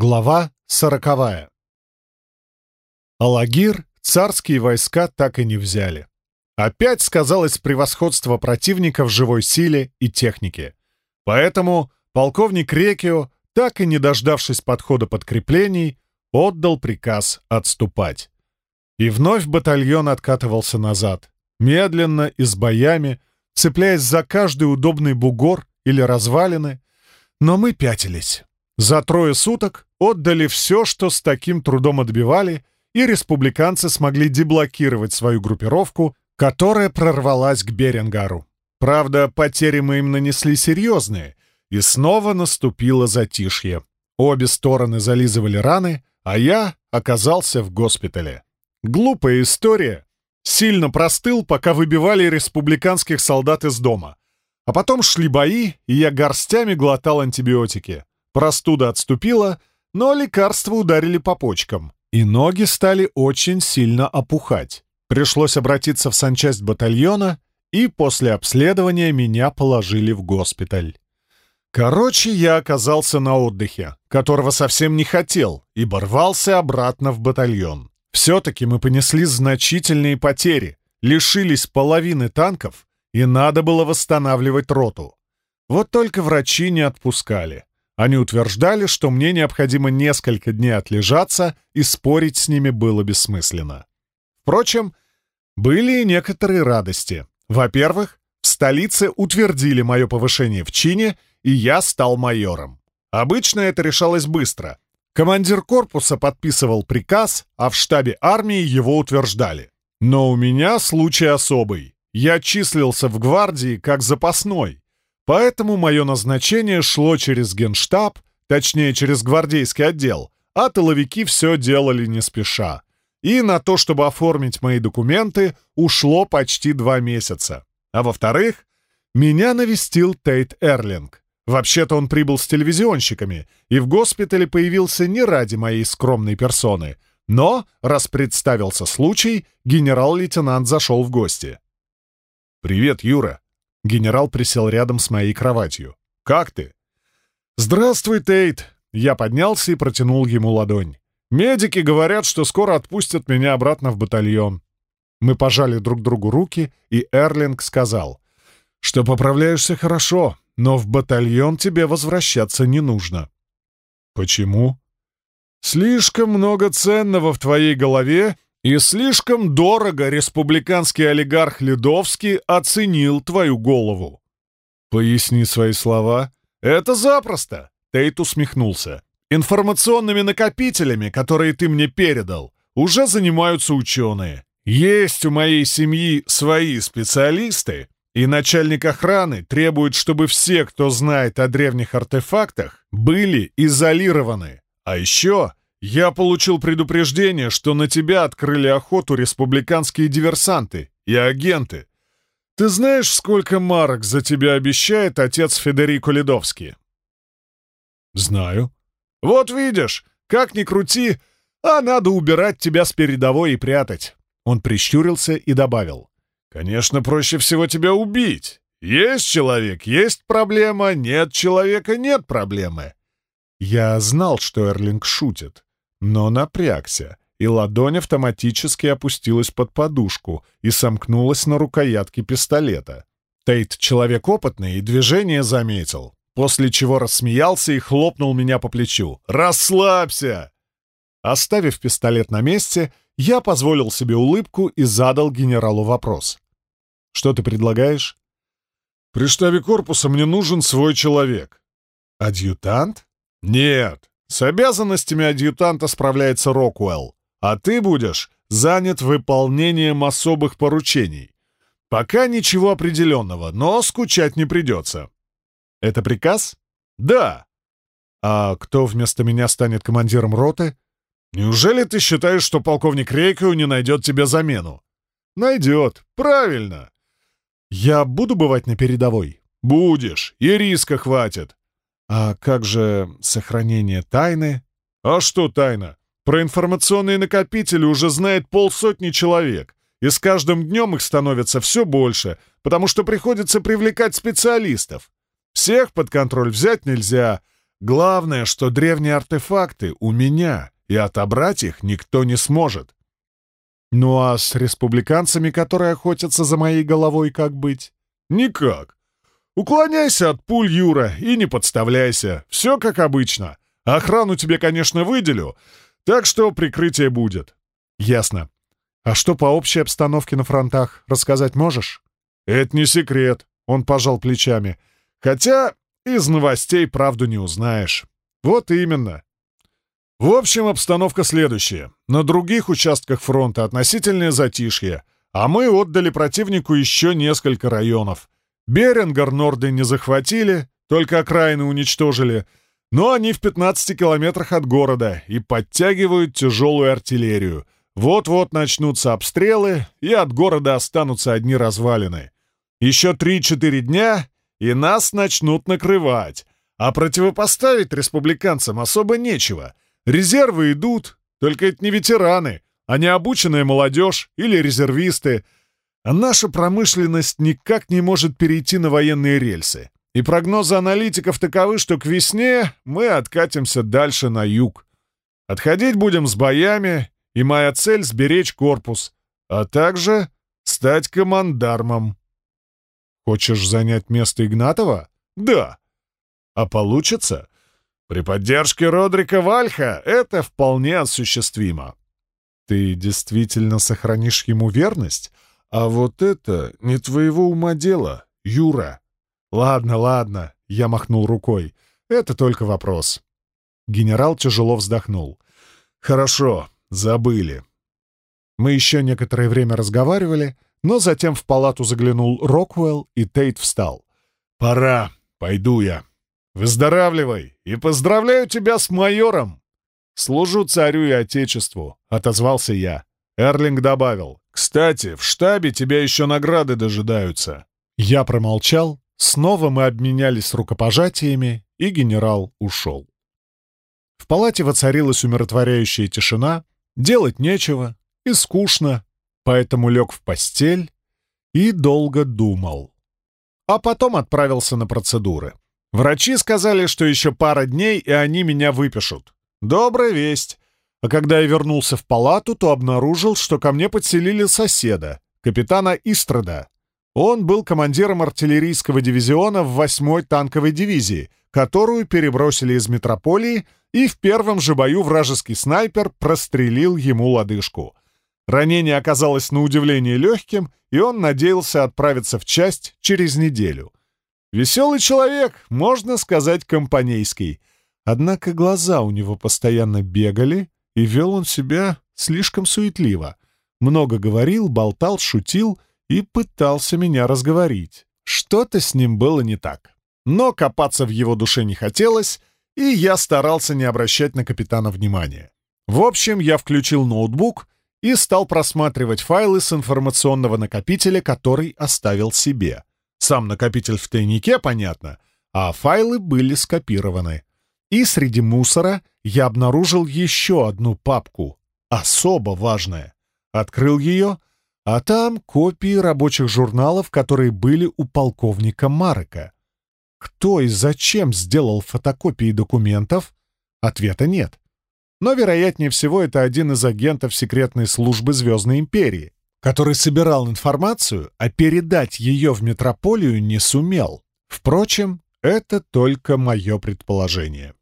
Глава сороковая. Алагир царские войска так и не взяли. Опять сказалось превосходство противника в живой силе и технике. Поэтому полковник Рекио, так и не дождавшись подхода подкреплений, отдал приказ отступать. И вновь батальон откатывался назад, медленно и с боями, цепляясь за каждый удобный бугор или развалины, но мы пятились. За трое суток отдали все, что с таким трудом отбивали, и республиканцы смогли деблокировать свою группировку, которая прорвалась к Беренгару. Правда, потери мы им нанесли серьезные, и снова наступило затишье. Обе стороны зализывали раны, а я оказался в госпитале. Глупая история. Сильно простыл, пока выбивали республиканских солдат из дома. А потом шли бои, и я горстями глотал антибиотики. Простуда отступила, но лекарства ударили по почкам, и ноги стали очень сильно опухать. Пришлось обратиться в санчасть батальона, и после обследования меня положили в госпиталь. Короче, я оказался на отдыхе, которого совсем не хотел, и борвался обратно в батальон. Все-таки мы понесли значительные потери, лишились половины танков, и надо было восстанавливать роту. Вот только врачи не отпускали. Они утверждали, что мне необходимо несколько дней отлежаться, и спорить с ними было бессмысленно. Впрочем, были и некоторые радости. Во-первых, в столице утвердили мое повышение в чине, и я стал майором. Обычно это решалось быстро. Командир корпуса подписывал приказ, а в штабе армии его утверждали. Но у меня случай особый. Я числился в гвардии как запасной, Поэтому мое назначение шло через генштаб, точнее, через гвардейский отдел, а тыловики все делали не спеша. И на то, чтобы оформить мои документы, ушло почти два месяца. А во-вторых, меня навестил Тейт Эрлинг. Вообще-то он прибыл с телевизионщиками и в госпитале появился не ради моей скромной персоны, но, раз представился случай, генерал-лейтенант зашел в гости. «Привет, Юра», Генерал присел рядом с моей кроватью. «Как ты?» «Здравствуй, Тейт!» Я поднялся и протянул ему ладонь. «Медики говорят, что скоро отпустят меня обратно в батальон». Мы пожали друг другу руки, и Эрлинг сказал, что поправляешься хорошо, но в батальон тебе возвращаться не нужно. «Почему?» «Слишком много ценного в твоей голове и слишком дорого республиканский олигарх Ледовский оценил твою голову. Поясни свои слова. Это запросто. Тейт усмехнулся. Информационными накопителями, которые ты мне передал, уже занимаются ученые. Есть у моей семьи свои специалисты, и начальник охраны требует, чтобы все, кто знает о древних артефактах, были изолированы. А еще «Я получил предупреждение, что на тебя открыли охоту республиканские диверсанты и агенты. Ты знаешь, сколько марок за тебя обещает отец Федерико Ледовский?» «Знаю». «Вот видишь, как ни крути, а надо убирать тебя с передовой и прятать». Он прищурился и добавил. «Конечно, проще всего тебя убить. Есть человек, есть проблема, нет человека, нет проблемы». Я знал, что Эрлинг шутит но напрягся, и ладонь автоматически опустилась под подушку и сомкнулась на рукоятке пистолета. Тейт — человек опытный и движение заметил, после чего рассмеялся и хлопнул меня по плечу. «Расслабься!» Оставив пистолет на месте, я позволил себе улыбку и задал генералу вопрос. «Что ты предлагаешь?» «При штабе корпуса мне нужен свой человек». «Адъютант?» «Нет, с обязанностями адъютанта справляется Роквелл, а ты будешь занят выполнением особых поручений. Пока ничего определенного, но скучать не придется. Это приказ? Да. А кто вместо меня станет командиром роты? Неужели ты считаешь, что полковник Рейкио не найдет тебе замену? Найдет. Правильно. Я буду бывать на передовой? Будешь, и риска хватит. А как же сохранение тайны? А что тайна? Про информационные накопители уже знает полсотни человек, и с каждым днем их становится все больше, потому что приходится привлекать специалистов. Всех под контроль взять нельзя, Главное, что древние артефакты у меня, и отобрать их никто не сможет. Ну а с республиканцами, которые охотятся за моей головой, как быть? Никак. Уклоняйся от пуль, Юра, и не подставляйся. Все как обычно. Охрану тебе, конечно, выделю, так что прикрытие будет. Ясно. А что по общей обстановке на фронтах, рассказать можешь? Это не секрет, он пожал плечами. Хотя из новостей правду не узнаешь. Вот именно. В общем, обстановка следующая. На других участках фронта относительное затишье, а мы отдали противнику еще несколько районов. Берингер Норды не захватили, только окраины уничтожили, но они в 15 километрах от города и подтягивают тяжелую артиллерию. Вот-вот начнутся обстрелы, и от города останутся одни развалины. Еще 3-4 дня, и нас начнут накрывать. А противопоставить республиканцам особо нечего — Резервы идут, только это не ветераны, а не обученная молодежь или резервисты. А наша промышленность никак не может перейти на военные рельсы. И прогнозы аналитиков таковы, что к весне мы откатимся дальше на юг. Отходить будем с боями, и моя цель — сберечь корпус, а также стать командармом. Хочешь занять место Игнатова? Да. А получится? При поддержке Родрика Вальха это вполне осуществимо. Ты действительно сохранишь ему верность? А вот это не твоего ума дело, Юра. Ладно, ладно, я махнул рукой. Это только вопрос. Генерал тяжело вздохнул. Хорошо, забыли. Мы еще некоторое время разговаривали, но затем в палату заглянул Роквелл, и Тейт встал. «Пора, пойду я». «Выздоравливай и поздравляю тебя с майором!» «Служу царю и отечеству», — отозвался я. Эрлинг добавил. «Кстати, в штабе тебя еще награды дожидаются». Я промолчал, снова мы обменялись рукопожатиями, и генерал ушел. В палате воцарилась умиротворяющая тишина, делать нечего и скучно, поэтому лег в постель и долго думал. А потом отправился на процедуры. Врачи сказали, что еще пара дней, и они меня выпишут. Добрая весть. А когда я вернулся в палату, то обнаружил, что ко мне подселили соседа, капитана Истрада. Он был командиром артиллерийского дивизиона в 8-й танковой дивизии, которую перебросили из метрополии, и в первом же бою вражеский снайпер прострелил ему лодыжку. Ранение оказалось на удивление легким, и он надеялся отправиться в часть через неделю. Веселый человек, можно сказать, компанейский. Однако глаза у него постоянно бегали, и вел он себя слишком суетливо. Много говорил, болтал, шутил и пытался меня разговорить. Что-то с ним было не так. Но копаться в его душе не хотелось, и я старался не обращать на капитана внимания. В общем, я включил ноутбук и стал просматривать файлы с информационного накопителя, который оставил себе. Сам накопитель в тайнике, понятно, а файлы были скопированы. И среди мусора я обнаружил еще одну папку, особо важная. Открыл ее, а там копии рабочих журналов, которые были у полковника Марека. Кто и зачем сделал фотокопии документов? Ответа нет. Но, вероятнее всего, это один из агентов секретной службы Звездной Империи который собирал информацию, а передать ее в метрополию не сумел. Впрочем, это только мое предположение.